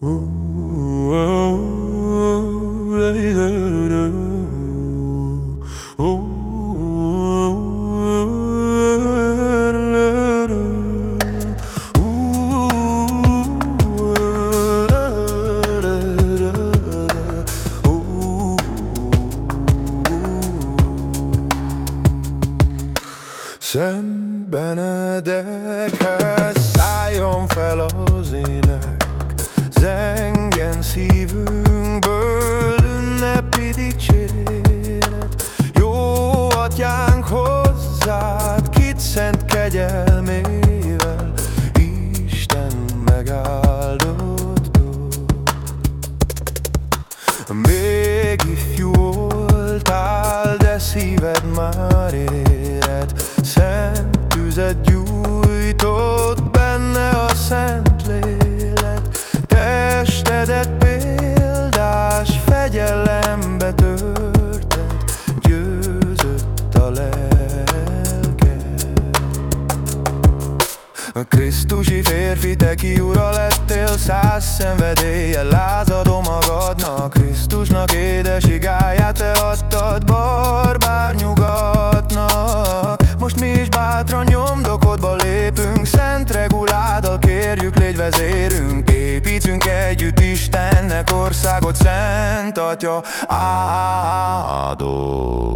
Sen bana de kal. Dicséret. Jó atyánk hozzád, kit szent kegyelmével, Isten megáldott. Még ifjú voltál, de szíved már éred, Szent tüzet gyújtott A Krisztusi férfi, te ki ura lettél Száz szenvedélye lázadó magadnak. Krisztusnak édes igáját te adtad Barbár nyugatnak. Most mi is bátran nyomdokodba lépünk Szent reguláddal kérjük, légy vezérünk. Építünk együtt Istennek országot Szent Atya. Áldott